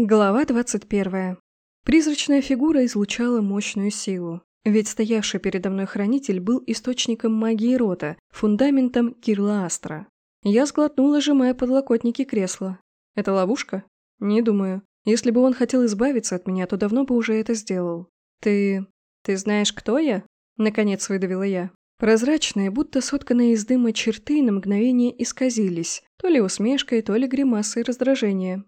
Глава 21. Призрачная фигура излучала мощную силу. Ведь стоявший передо мной хранитель был источником магии рота, фундаментом Кирла Астра. Я сглотнула, сжимая подлокотники кресла. Это ловушка? Не думаю. Если бы он хотел избавиться от меня, то давно бы уже это сделал. Ты... ты знаешь, кто я? Наконец выдавила я. Прозрачные, будто сотканные из дыма черты на мгновение исказились, то ли усмешкой, то ли гримасой раздражения.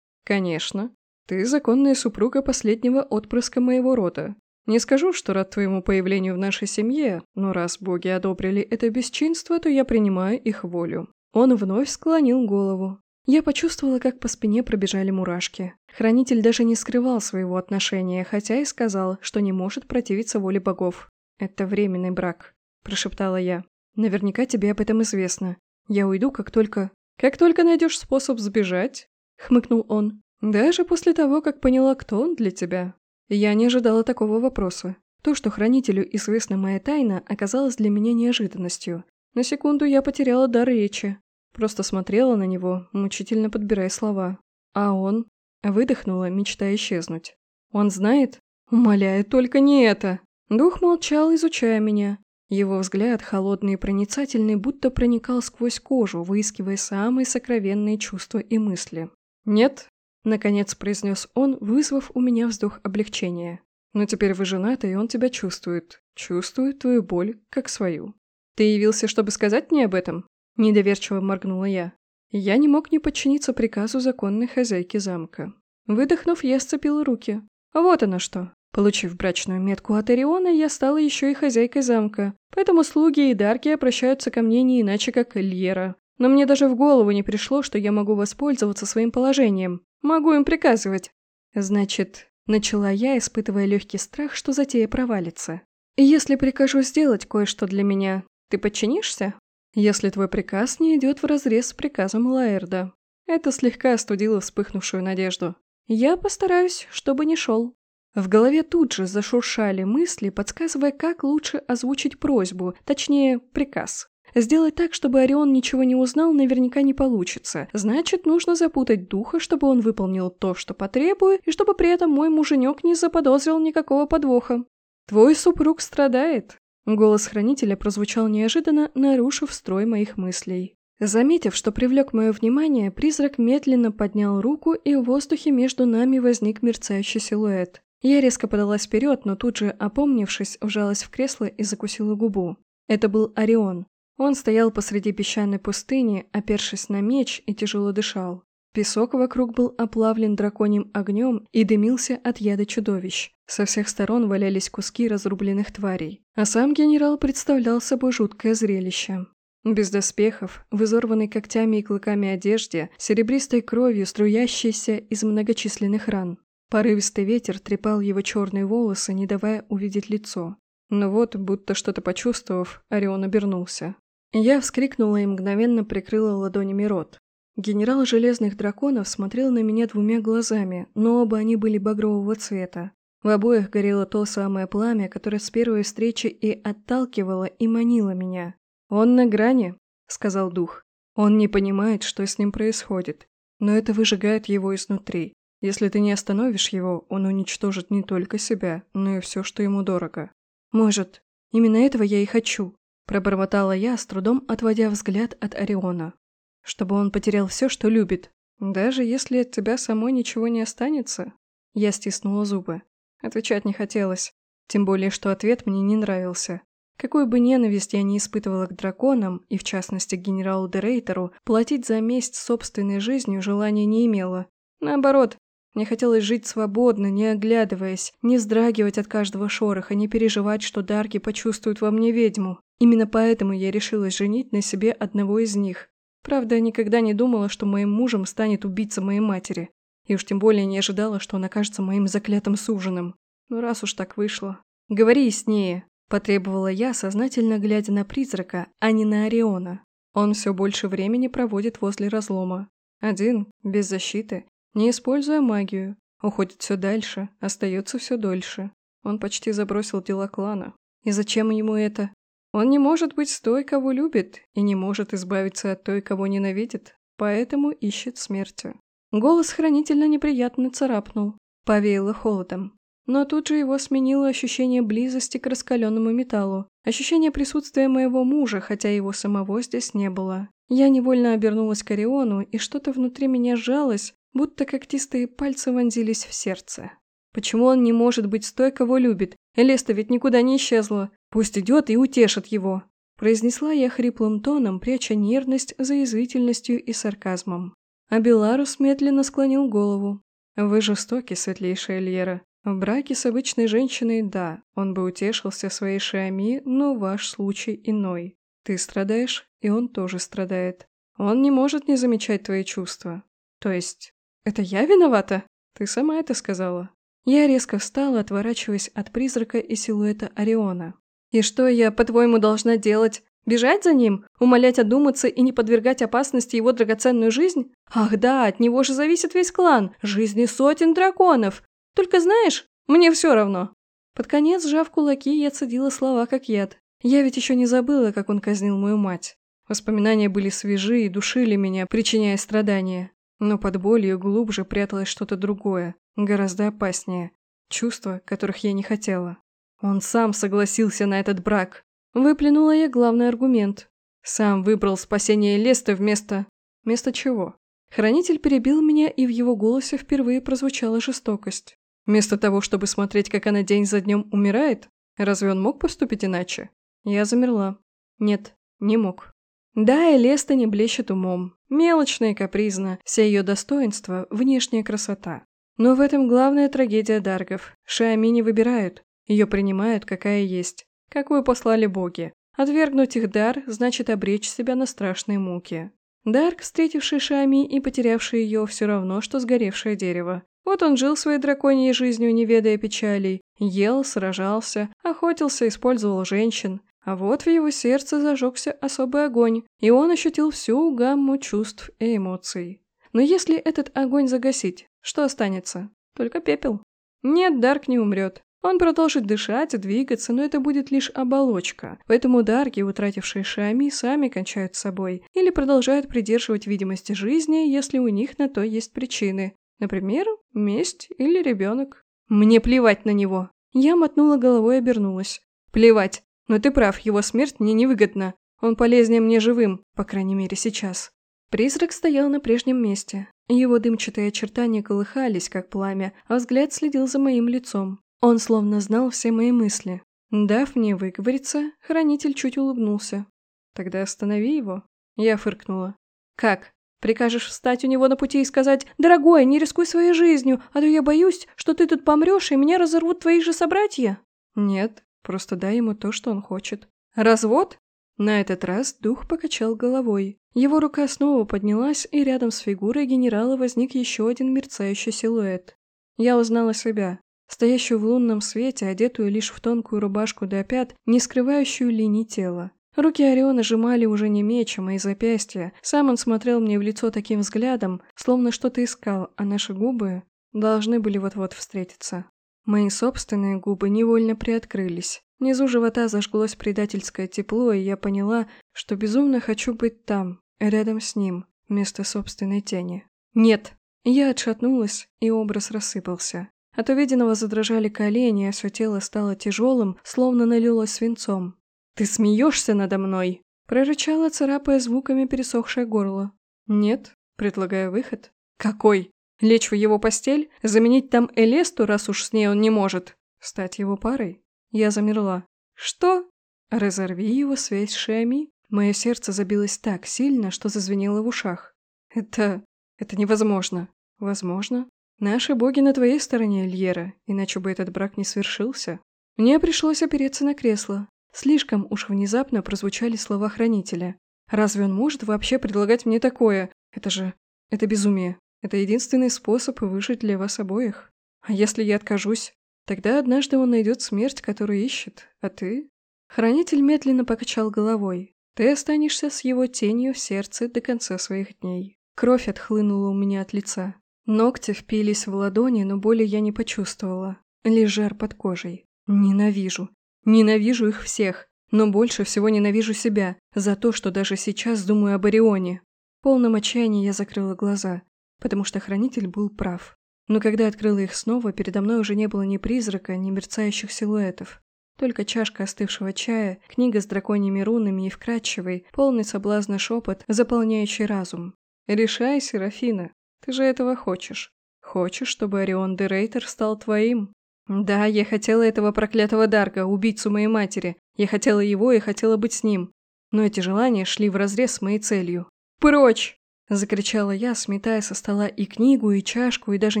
«Конечно. Ты законная супруга последнего отпрыска моего рода. Не скажу, что рад твоему появлению в нашей семье, но раз боги одобрили это бесчинство, то я принимаю их волю». Он вновь склонил голову. Я почувствовала, как по спине пробежали мурашки. Хранитель даже не скрывал своего отношения, хотя и сказал, что не может противиться воле богов. «Это временный брак», – прошептала я. «Наверняка тебе об этом известно. Я уйду, как только...» «Как только найдешь способ сбежать, — хмыкнул он. «Даже после того, как поняла, кто он для тебя. Я не ожидала такого вопроса. То, что хранителю известна моя тайна, оказалось для меня неожиданностью. На секунду я потеряла дар речи. Просто смотрела на него, мучительно подбирая слова. А он? Выдохнула, мечтая исчезнуть. Он знает? Умоляю, только не это. Дух молчал, изучая меня. Его взгляд, холодный и проницательный, будто проникал сквозь кожу, выискивая самые сокровенные чувства и мысли. «Нет», — наконец произнес он, вызвав у меня вздох облегчения. «Но теперь вы женаты, и он тебя чувствует. Чувствует твою боль, как свою». «Ты явился, чтобы сказать мне об этом?» — недоверчиво моргнула я. Я не мог не подчиниться приказу законной хозяйки замка. Выдохнув, я сцепил руки. Вот оно что. Получив брачную метку от Ориона, я стала еще и хозяйкой замка, поэтому слуги и дарки обращаются ко мне не иначе, как Льера. Но мне даже в голову не пришло, что я могу воспользоваться своим положением. Могу им приказывать. Значит, начала я, испытывая легкий страх, что затея провалится. Если прикажу сделать кое-что для меня, ты подчинишься? Если твой приказ не идет вразрез с приказом Лаэрда. Это слегка остудило вспыхнувшую надежду. Я постараюсь, чтобы не шел. В голове тут же зашуршали мысли, подсказывая, как лучше озвучить просьбу, точнее, приказ. Сделать так, чтобы Орион ничего не узнал, наверняка не получится. Значит, нужно запутать духа, чтобы он выполнил то, что потребую, и чтобы при этом мой муженек не заподозрил никакого подвоха. «Твой супруг страдает», Голос хранителя прозвучал неожиданно, нарушив строй моих мыслей. Заметив, что привлек мое внимание, призрак медленно поднял руку, и в воздухе между нами возник мерцающий силуэт. Я резко подалась вперед, но тут же, опомнившись, вжалась в кресло и закусила губу. Это был Орион. Он стоял посреди песчаной пустыни, опершись на меч и тяжело дышал. Песок вокруг был оплавлен драконьим огнем и дымился от яда чудовищ. Со всех сторон валялись куски разрубленных тварей. А сам генерал представлял собой жуткое зрелище. Без доспехов, в изорванной когтями и клыками одежде, серебристой кровью, струящейся из многочисленных ран. Порывистый ветер трепал его черные волосы, не давая увидеть лицо. Но вот, будто что-то почувствовав, Орион обернулся. Я вскрикнула и мгновенно прикрыла ладонями рот. Генерал Железных Драконов смотрел на меня двумя глазами, но оба они были багрового цвета. В обоих горело то самое пламя, которое с первой встречи и отталкивало, и манило меня. «Он на грани», — сказал дух. «Он не понимает, что с ним происходит, но это выжигает его изнутри. Если ты не остановишь его, он уничтожит не только себя, но и все, что ему дорого». «Может, именно этого я и хочу», Пробормотала я, с трудом отводя взгляд от Ориона. Чтобы он потерял все, что любит. Даже если от тебя самой ничего не останется? Я стиснула зубы. Отвечать не хотелось. Тем более, что ответ мне не нравился. Какую бы ненависть я не испытывала к драконам, и в частности к генералу Дерейтеру, платить за месть собственной жизнью желания не имела. Наоборот, мне хотелось жить свободно, не оглядываясь, не вздрагивать от каждого шороха, не переживать, что Дарки почувствуют во мне ведьму. Именно поэтому я решилась женить на себе одного из них. Правда, никогда не думала, что моим мужем станет убийца моей матери. И уж тем более не ожидала, что он окажется моим заклятым суженым. Но раз уж так вышло. «Говори яснее», – потребовала я, сознательно глядя на призрака, а не на Ориона. Он все больше времени проводит возле разлома. Один, без защиты, не используя магию. Уходит все дальше, остается все дольше. Он почти забросил дела клана. И зачем ему это? Он не может быть с той, кого любит, и не может избавиться от той, кого ненавидит, поэтому ищет смерти. Голос хранительно неприятно царапнул, повеяло холодом. Но тут же его сменило ощущение близости к раскаленному металлу, ощущение присутствия моего мужа, хотя его самого здесь не было. Я невольно обернулась к Ориону, и что-то внутри меня сжалось, будто когтистые пальцы вонзились в сердце. Почему он не может быть с кого любит? Элеста ведь никуда не исчезла. Пусть идет и утешит его. Произнесла я хриплым тоном, пряча нервность за язвительностью и сарказмом. А Беларус медленно склонил голову. «Вы жестоки, светлейшая Льера. В браке с обычной женщиной, да, он бы утешился своей Шиами, но ваш случай иной. Ты страдаешь, и он тоже страдает. Он не может не замечать твои чувства. То есть, это я виновата? Ты сама это сказала. Я резко встала, отворачиваясь от призрака и силуэта Ориона. «И что я, по-твоему, должна делать? Бежать за ним? Умолять одуматься и не подвергать опасности его драгоценную жизнь? Ах да, от него же зависит весь клан, жизни сотен драконов. Только знаешь, мне все равно». Под конец, сжав кулаки, я цедила слова как яд. Я ведь еще не забыла, как он казнил мою мать. Воспоминания были свежи и душили меня, причиняя страдания. Но под болью глубже пряталось что-то другое, гораздо опаснее. Чувства, которых я не хотела. Он сам согласился на этот брак. Выплюнула я главный аргумент. Сам выбрал спасение Леста вместо... Вместо чего? Хранитель перебил меня, и в его голосе впервые прозвучала жестокость. Вместо того, чтобы смотреть, как она день за днем умирает, разве он мог поступить иначе? Я замерла. Нет, не мог. Да, Элеста не блещет умом. Мелочная и капризна, вся ее достоинство – внешняя красота. Но в этом главная трагедия Даргов. Шиами не выбирают. Ее принимают, какая есть. Какую послали боги. Отвергнуть их дар – значит обречь себя на страшные муки. Дарк, встретивший Шами и потерявший ее, все равно, что сгоревшее дерево. Вот он жил своей драконьей жизнью, не ведая печалей. Ел, сражался, охотился, использовал женщин. А вот в его сердце зажегся особый огонь, и он ощутил всю гамму чувств и эмоций. Но если этот огонь загасить, что останется? Только пепел. Нет, Дарк не умрет. Он продолжит дышать двигаться, но это будет лишь оболочка. Поэтому дарки, утратившие Шами, сами кончают с собой. Или продолжают придерживать видимости жизни, если у них на то есть причины. Например, месть или ребенок. Мне плевать на него. Я мотнула головой и обернулась. Плевать. Но ты прав, его смерть мне невыгодна. Он полезнее мне живым, по крайней мере сейчас. Призрак стоял на прежнем месте. Его дымчатые очертания колыхались, как пламя, а взгляд следил за моим лицом. Он словно знал все мои мысли. Дав мне выговориться, хранитель чуть улыбнулся. «Тогда останови его». Я фыркнула. «Как? Прикажешь встать у него на пути и сказать, «Дорогой, не рискуй своей жизнью, а то я боюсь, что ты тут помрешь, и меня разорвут твои же собратья?» «Нет, Просто дай ему то, что он хочет. Развод? На этот раз дух покачал головой. Его рука снова поднялась, и рядом с фигурой генерала возник еще один мерцающий силуэт. Я узнала себя, стоящую в лунном свете, одетую лишь в тонкую рубашку до пят, не скрывающую линий тела. Руки Ориона сжимали уже не меч, а мои запястья. Сам он смотрел мне в лицо таким взглядом, словно что-то искал, а наши губы должны были вот-вот встретиться. Мои собственные губы невольно приоткрылись. Внизу живота зажглось предательское тепло, и я поняла, что безумно хочу быть там, рядом с ним, вместо собственной тени. «Нет!» Я отшатнулась, и образ рассыпался. От увиденного задрожали колени, а все тело стало тяжелым, словно налилось свинцом. «Ты смеешься надо мной?» Прорычала, царапая звуками пересохшее горло. «Нет», предлагая выход. «Какой?» Лечь в его постель? Заменить там Элесту, раз уж с ней он не может? Стать его парой? Я замерла. Что? Разорви его связь с Шиами? Мое сердце забилось так сильно, что зазвенело в ушах. Это... это невозможно. Возможно. Наши боги на твоей стороне, Льера, иначе бы этот брак не свершился. Мне пришлось опереться на кресло. Слишком уж внезапно прозвучали слова хранителя. Разве он может вообще предлагать мне такое? Это же... это безумие. Это единственный способ выжить для вас обоих. А если я откажусь, тогда однажды он найдет смерть, которую ищет, а ты...» Хранитель медленно покачал головой. «Ты останешься с его тенью в сердце до конца своих дней». Кровь отхлынула у меня от лица. Ногти впились в ладони, но боли я не почувствовала. Лишь жар под кожей. Ненавижу. Ненавижу их всех. Но больше всего ненавижу себя за то, что даже сейчас думаю об Орионе. В полном отчаянии я закрыла глаза. Потому что хранитель был прав. Но когда открыла их снова, передо мной уже не было ни призрака, ни мерцающих силуэтов. Только чашка остывшего чая, книга с драконьими рунами и вкрадчивый, полный соблазна шепот, заполняющий разум. «Решай, Серафина, ты же этого хочешь. Хочешь, чтобы Орион де Рейтер стал твоим?» «Да, я хотела этого проклятого Дарга, убийцу моей матери. Я хотела его и хотела быть с ним. Но эти желания шли вразрез с моей целью. «Прочь!» – закричала я, сметая со стола и книгу, и чашку, и даже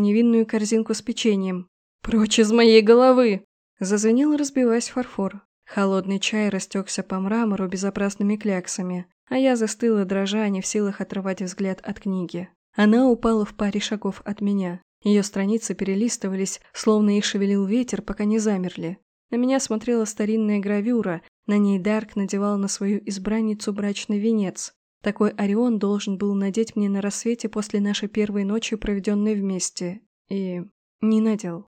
невинную корзинку с печеньем. «Прочь из моей головы!» Зазвенел, разбиваясь фарфор. Холодный чай растекся по мрамору безобразными кляксами, а я застыла, дрожа, не в силах отрывать взгляд от книги. Она упала в паре шагов от меня. Ее страницы перелистывались, словно их шевелил ветер, пока не замерли. На меня смотрела старинная гравюра, на ней Дарк надевал на свою избранницу брачный венец. Такой Орион должен был надеть мне на рассвете после нашей первой ночи, проведенной вместе. И не надел.